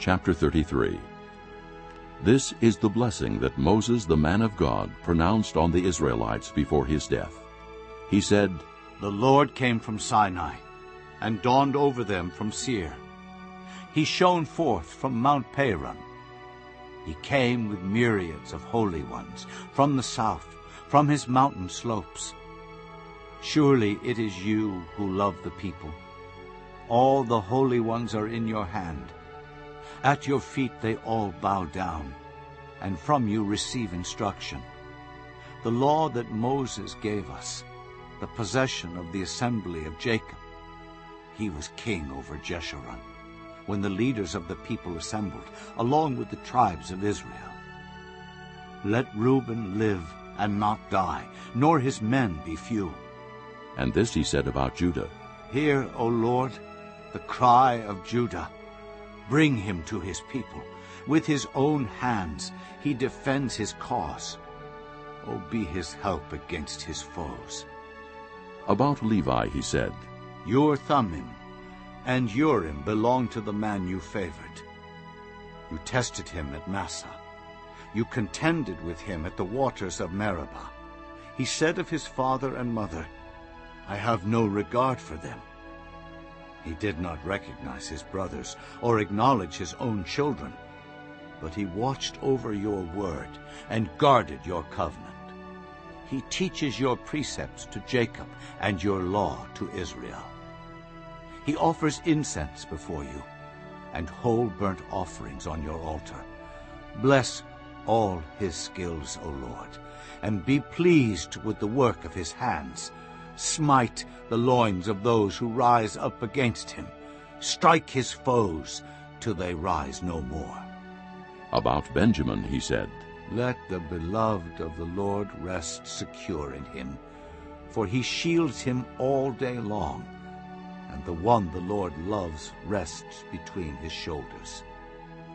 Chapter 33 This is the blessing that Moses the man of God pronounced on the Israelites before his death. He said, The Lord came from Sinai, and dawned over them from Seir. He shone forth from Mount Paran. He came with myriads of holy ones from the south, from his mountain slopes. Surely it is you who love the people. All the holy ones are in your hand. At your feet they all bow down, and from you receive instruction. The law that Moses gave us, the possession of the assembly of Jacob. He was king over Jeshurun, when the leaders of the people assembled, along with the tribes of Israel. Let Reuben live and not die, nor his men be few. and this he said about Judah. Hear, O Lord, the cry of Judah. Bring him to his people. With his own hands he defends his cause. Oh, be his help against his foes. About Levi he said, Your Thummim and Urim belong to the man you favored. You tested him at Massah. You contended with him at the waters of Meribah. He said of his father and mother, I have no regard for them. He did not recognize his brothers or acknowledge his own children, but he watched over your word and guarded your covenant. He teaches your precepts to Jacob and your law to Israel. He offers incense before you and whole burnt offerings on your altar. Bless all his skills, O Lord, and be pleased with the work of his hands. Smite the loins of those who rise up against him. Strike his foes till they rise no more. About Benjamin he said, Let the beloved of the Lord rest secure in him, for he shields him all day long, and the one the Lord loves rests between his shoulders.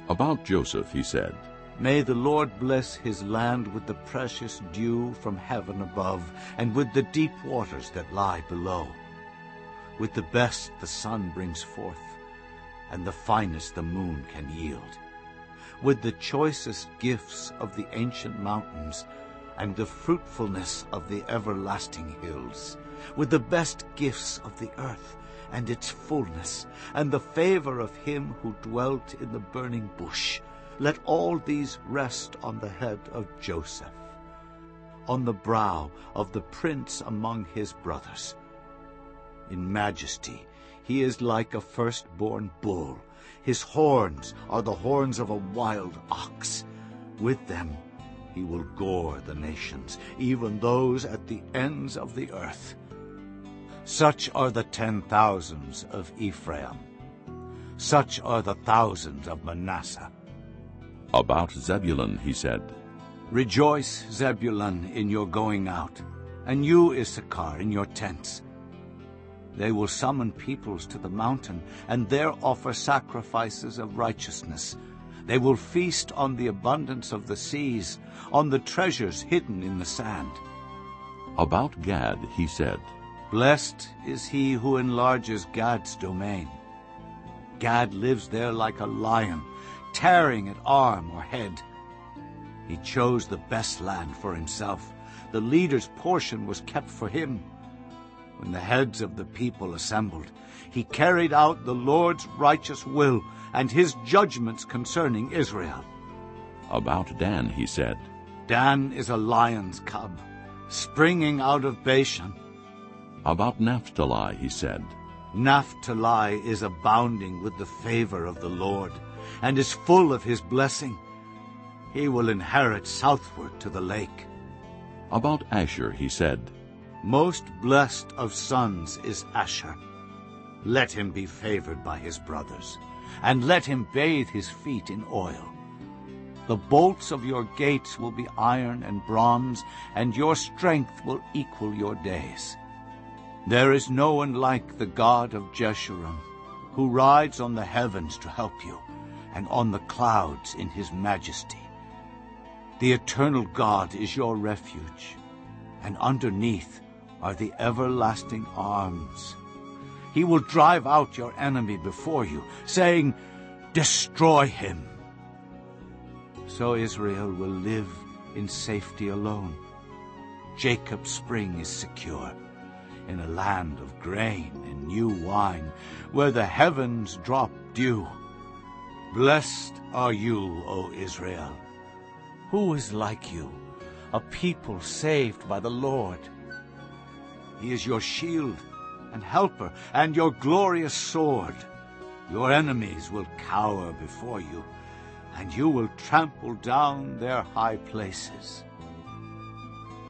About Joseph he said, May the Lord bless his land with the precious dew from heaven above, and with the deep waters that lie below. With the best the sun brings forth, and the finest the moon can yield. With the choicest gifts of the ancient mountains, and the fruitfulness of the everlasting hills. With the best gifts of the earth, and its fullness, and the favor of him who dwelt in the burning bush. Let all these rest on the head of Joseph, on the brow of the prince among his brothers. In majesty he is like a firstborn bull. His horns are the horns of a wild ox. With them he will gore the nations, even those at the ends of the earth. Such are the ten thousands of Ephraim. Such are the thousands of Manasseh. About Zebulun he said, Rejoice, Zebulun, in your going out, and you, Issachar, in your tents. They will summon peoples to the mountain, and there offer sacrifices of righteousness. They will feast on the abundance of the seas, on the treasures hidden in the sand. About Gad he said, Blessed is he who enlarges Gad's domain. Gad lives there like a lion, tearing at arm or head. He chose the best land for himself. The leader's portion was kept for him. When the heads of the people assembled, he carried out the Lord's righteous will and his judgments concerning Israel. About Dan he said, Dan is a lion's cub, springing out of Bashan. About Naphtali he said, Naphtali is abounding with the favor of the Lord, and is full of his blessing. He will inherit southward to the lake. About Asher he said, Most blessed of sons is Asher. Let him be favored by his brothers, and let him bathe his feet in oil. The bolts of your gates will be iron and bronze, and your strength will equal your days. There is no one like the God of Jeshurun, who rides on the heavens to help you, and on the clouds in his majesty. The eternal God is your refuge, and underneath are the everlasting arms. He will drive out your enemy before you, saying, Destroy him. So Israel will live in safety alone. Jacob's spring is secure in a land of grain and new wine, where the heavens drop dew. Blessed are you, O Israel. Who is like you, a people saved by the Lord? He is your shield and helper and your glorious sword. Your enemies will cower before you, and you will trample down their high places.